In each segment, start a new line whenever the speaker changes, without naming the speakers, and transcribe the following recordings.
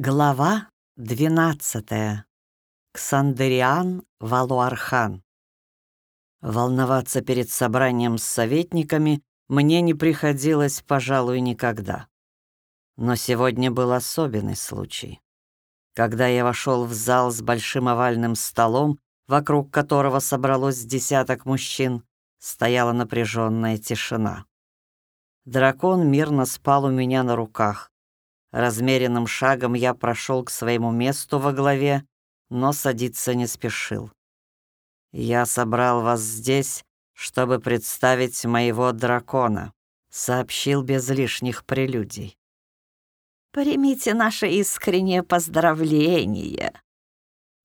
Глава 12. Ксандериан Валуархан. Волноваться перед собранием с советниками мне не приходилось, пожалуй, никогда. Но сегодня был особенный случай. Когда я вошел в зал с большим овальным столом, вокруг которого собралось десяток мужчин, стояла напряженная тишина. Дракон мирно спал у меня на руках, Размеренным шагом я прошел к своему месту во главе, но садиться не спешил. «Я собрал вас здесь, чтобы представить моего дракона», сообщил без лишних прелюдий.
«Примите наше искреннее поздравление»,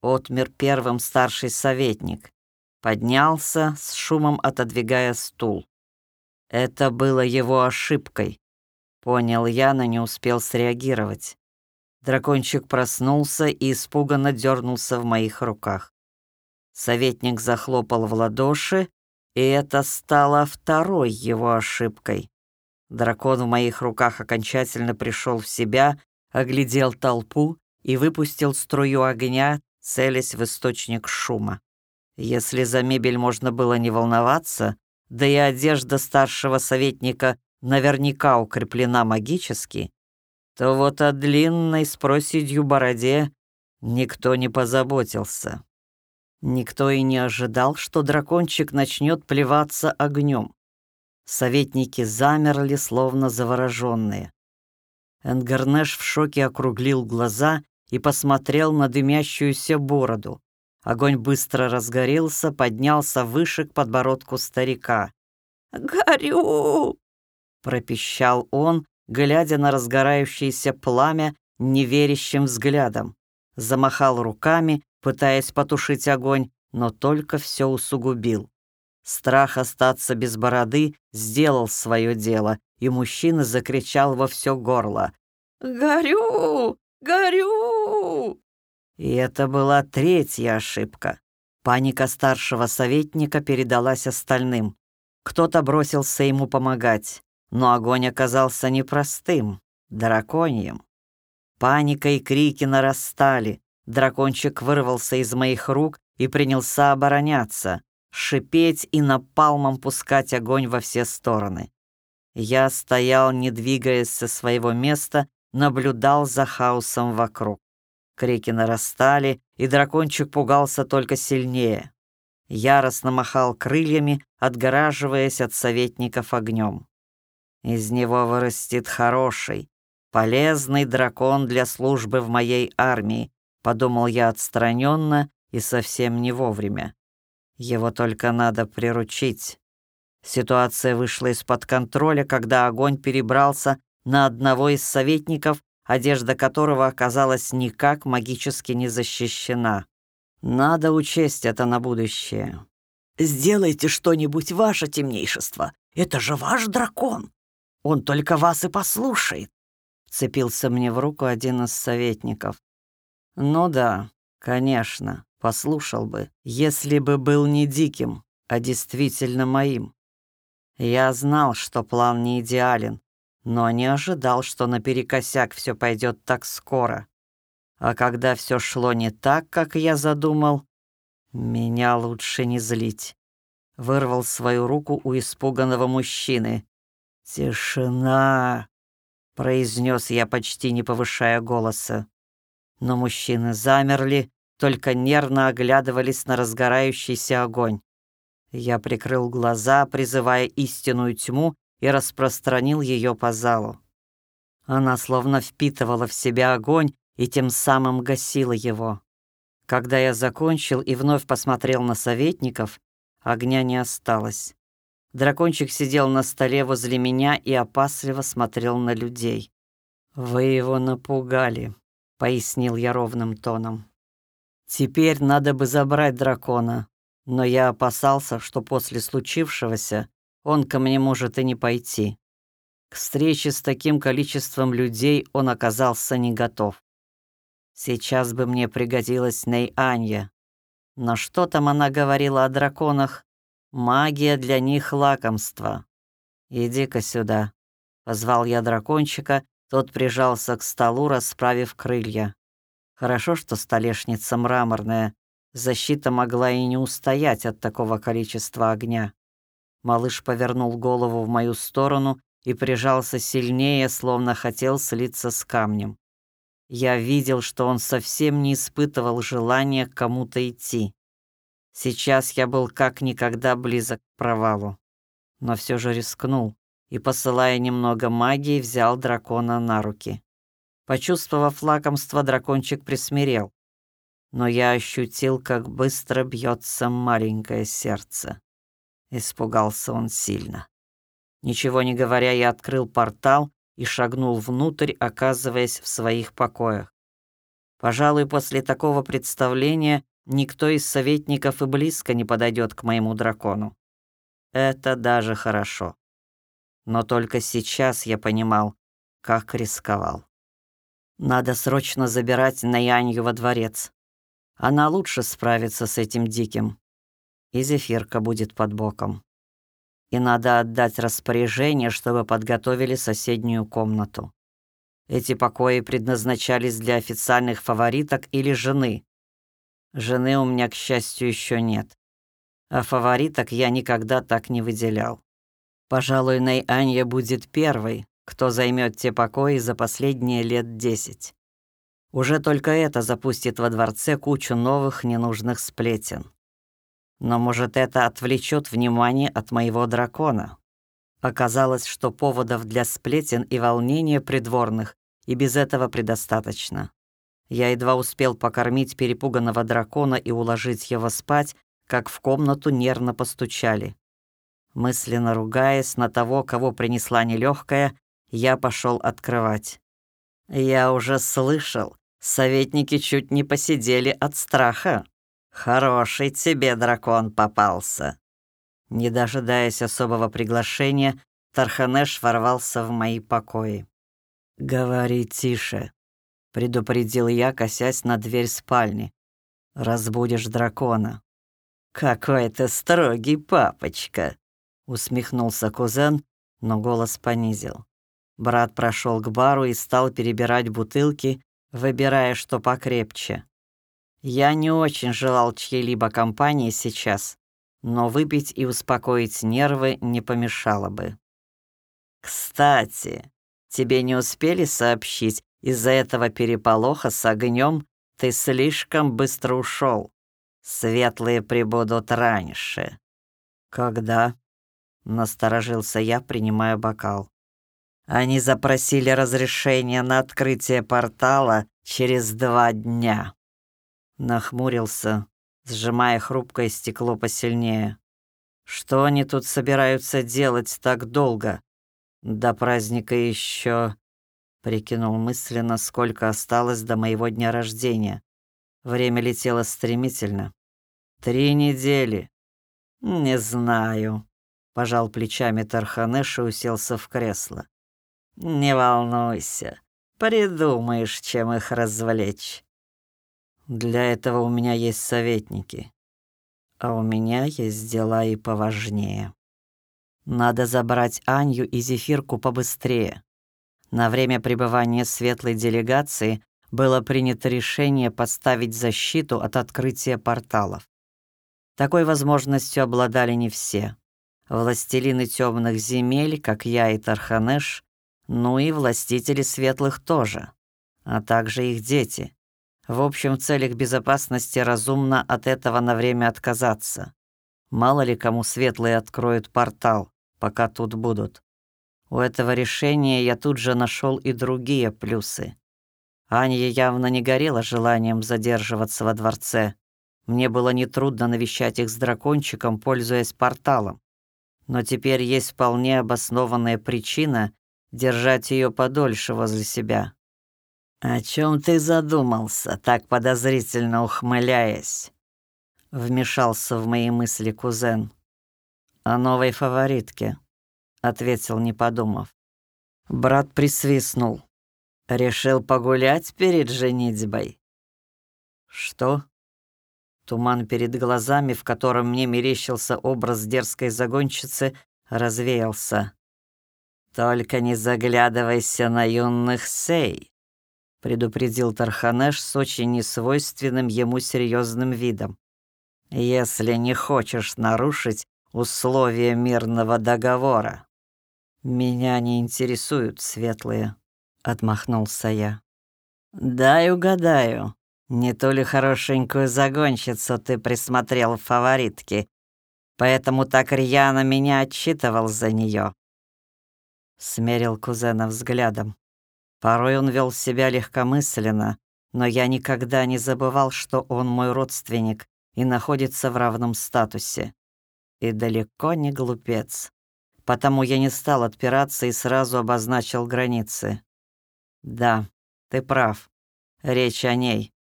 отмер первым старший советник, поднялся, с шумом отодвигая стул. Это было его ошибкой. Понял я, но не успел среагировать. Дракончик проснулся и испуганно дернулся в моих руках. Советник захлопал в ладоши, и это стало второй его ошибкой. Дракон в моих руках окончательно пришел в себя, оглядел толпу и выпустил струю огня, целясь в источник шума. Если за мебель можно было не волноваться, да и одежда старшего советника наверняка укреплена магически, то вот о длинной с проседью бороде никто не позаботился. Никто и не ожидал, что дракончик начнет плеваться огнем. Советники замерли, словно завороженные. Энгернеш в шоке округлил глаза и посмотрел на дымящуюся бороду. Огонь быстро разгорелся, поднялся выше к подбородку старика.
«Горю!»
Пропищал он, глядя на разгорающееся пламя неверящим взглядом. Замахал руками, пытаясь потушить огонь, но только все усугубил. Страх остаться без бороды сделал свое дело, и мужчина закричал во все горло.
«Горю! Горю!»
И это была третья ошибка. Паника старшего советника передалась остальным. Кто-то бросился ему помогать. Но огонь оказался непростым, драконьем. Паника и крики нарастали. Дракончик вырвался из моих рук и принялся обороняться, шипеть и напалмом пускать огонь во все стороны. Я стоял, не двигаясь со своего места, наблюдал за хаосом вокруг. Крики нарастали, и дракончик пугался только сильнее. Яростно махал крыльями, отгораживаясь от советников огнем. Из него вырастет хороший, полезный дракон для службы в моей армии, подумал я отстраненно и совсем не вовремя. Его только надо приручить. Ситуация вышла из-под контроля, когда огонь перебрался на одного из советников, одежда которого оказалась никак магически не защищена. Надо учесть это на будущее.
«Сделайте что-нибудь, ваше темнейшество. Это же ваш дракон!» Он только вас и послушает», — цепился мне в руку один из советников.
«Ну да, конечно, послушал бы, если бы был не диким, а действительно моим. Я знал, что план не идеален, но не ожидал, что наперекосяк все пойдет так скоро. А когда все шло не так, как я задумал, меня лучше не злить. Вырвал свою руку у испуганного мужчины. «Тишина!» — произнес я, почти не повышая голоса. Но мужчины замерли, только нервно оглядывались на разгорающийся огонь. Я прикрыл глаза, призывая истинную тьму, и распространил ее по залу. Она словно впитывала в себя огонь и тем самым гасила его. Когда я закончил и вновь посмотрел на советников, огня не осталось. Дракончик сидел на столе возле меня и опасливо смотрел на людей. «Вы его напугали», — пояснил я ровным тоном. «Теперь надо бы забрать дракона, но я опасался, что после случившегося он ко мне может и не пойти. К встрече с таким количеством людей он оказался не готов. Сейчас бы мне пригодилась Ней Анья. Но что там она говорила о драконах, Магия для них лакомство. Иди-ка сюда. Позвал я дракончика, Тот прижался к столу, расправив крылья. Хорошо, что столешница мраморная. Защита могла и не устоять от такого количества огня. Малыш повернул голову в мою сторону и прижался сильнее, словно хотел слиться с камнем. Я видел, что он совсем не испытывал желания к кому-то идти. Сейчас я был как никогда близок к провалу. Но все же рискнул и, посылая немного магии, взял дракона на руки. Почувствовав лакомство, дракончик присмирел. Но я ощутил, как быстро бьется маленькое сердце. Испугался он сильно. Ничего не говоря, я открыл портал и шагнул внутрь, оказываясь в своих покоях. Пожалуй, после такого представления никто из советников и близко не подойдет к моему дракону. Это даже хорошо. Но только сейчас я понимал, как рисковал. Надо срочно забирать Наянью во дворец. Она лучше справится с этим диким. И Зефирка будет под боком и надо отдать распоряжение, чтобы подготовили соседнюю комнату. Эти покои предназначались для официальных фавориток или жены. Жены у меня, к счастью, еще нет. А фавориток я никогда так не выделял. Пожалуй, Найанья будет первой, кто займет те покои за последние лет десять. Уже только это запустит во дворце кучу новых ненужных сплетен. Но, может, это отвлечет внимание от моего дракона. Оказалось, что поводов для сплетен и волнения придворных и без этого предостаточно. Я едва успел покормить перепуганного дракона и уложить его спать, как в комнату нервно постучали. Мысленно ругаясь на того, кого принесла нелегкая, я пошел открывать. Я уже слышал, советники чуть не посидели от страха. «Хороший тебе дракон попался». Не дожидаясь особого приглашения, Тарханеш ворвался в мои покои. «Говори тише», — предупредил я, косясь на дверь спальни. «Разбудишь дракона». «Какой ты строгий папочка», — усмехнулся кузен, но голос понизил. Брат прошел к бару и стал перебирать бутылки, выбирая, что покрепче. Я не очень желал чьей-либо компании сейчас, но выпить и успокоить нервы не помешало бы. «Кстати, тебе не успели сообщить, из-за этого переполоха с огнем ты слишком быстро ушел. Светлые прибудут раньше». «Когда?» — насторожился я, принимая бокал. «Они запросили разрешение на открытие портала через два дня» нахмурился, сжимая хрупкое стекло посильнее. Что они тут собираются делать так долго? До праздника еще... Прикинул мысленно, сколько осталось до моего дня рождения. Время летело стремительно. Три недели. Не знаю. Пожал плечами Тарханеш и уселся в кресло. Не волнуйся. Придумаешь, чем их развлечь. Для этого у меня есть советники. А у меня есть дела и поважнее. Надо забрать Аню и Зефирку побыстрее. На время пребывания светлой делегации было принято решение поставить защиту от открытия порталов. Такой возможностью обладали не все. Властелины темных земель, как я и Тарханеш, ну и властители светлых тоже, а также их дети. В общем, в целях безопасности разумно от этого на время отказаться. Мало ли кому светлые откроют портал, пока тут будут. У этого решения я тут же нашел и другие плюсы. Аня явно не горела желанием задерживаться во дворце. Мне было нетрудно навещать их с дракончиком, пользуясь порталом. Но теперь есть вполне обоснованная причина держать ее подольше возле себя. «О чем ты задумался, так подозрительно ухмыляясь?» Вмешался в мои мысли кузен. «О новой фаворитке», — ответил, не подумав. Брат присвистнул. «Решил погулять перед женитьбой?» «Что?» Туман перед глазами, в котором мне мерещился образ дерзкой загонщицы, развеялся. Только не заглядывайся на юных сей, предупредил Тарханеш с очень несвойственным ему серьезным видом. Если не хочешь нарушить условия мирного договора. Меня не интересуют светлые, отмахнулся я. Дай угадаю, не то ли хорошенькую загонщицу ты присмотрел в фаворитке, поэтому так рьяно меня отчитывал за нее. Смерил кузена взглядом. Порой он вел себя легкомысленно, но я никогда не забывал, что он мой родственник и находится в равном статусе. И далеко не глупец. Потому я не стал отпираться и сразу обозначил границы. Да, ты прав. Речь о ней.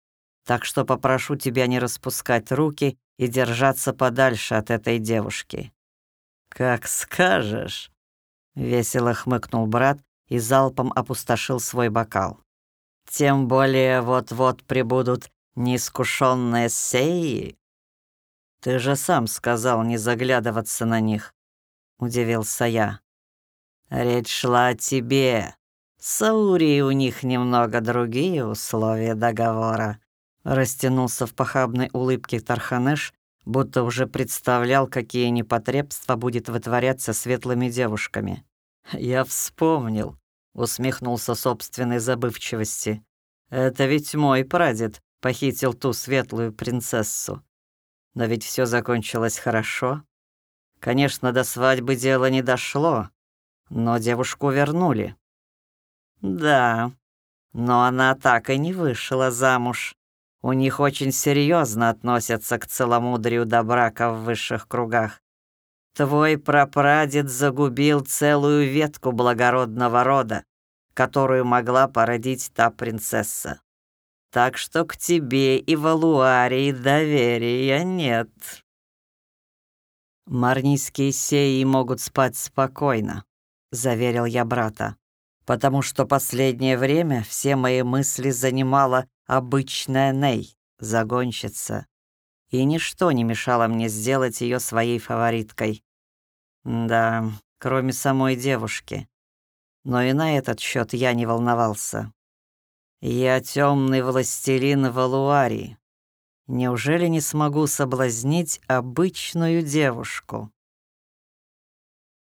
Так что попрошу тебя не распускать руки и держаться подальше от этой девушки. Как скажешь, весело хмыкнул брат и залпом опустошил свой бокал. Тем более вот-вот прибудут неискушенные сеи. Ты же сам сказал не заглядываться на них, удивился я. Речь шла о тебе. С у них немного другие условия договора. Растянулся в похабной улыбке Тарханеш, будто уже представлял, какие непотребства будет вытворяться светлыми девушками. «Я вспомнил», — усмехнулся собственной забывчивости. «Это ведь мой прадед похитил ту светлую принцессу. Но ведь все закончилось хорошо. Конечно, до свадьбы дело не дошло, но девушку вернули». «Да, но она так и не вышла замуж», у них очень серьезно относятся к целомудрию до брака в высших кругах. Твой прапрадед загубил целую ветку благородного рода, которую могла породить та принцесса. Так что к тебе и Валуарии доверия нет. Марнийские сеи могут спать спокойно, заверил я брата, потому что последнее время все мои мысли занимала обычная Ней, загонщица, и ничто не мешало мне сделать ее своей фавориткой. Да, кроме самой девушки. Но и на этот счет я не волновался. Я темный властелин Валуарии. Неужели не смогу соблазнить обычную девушку?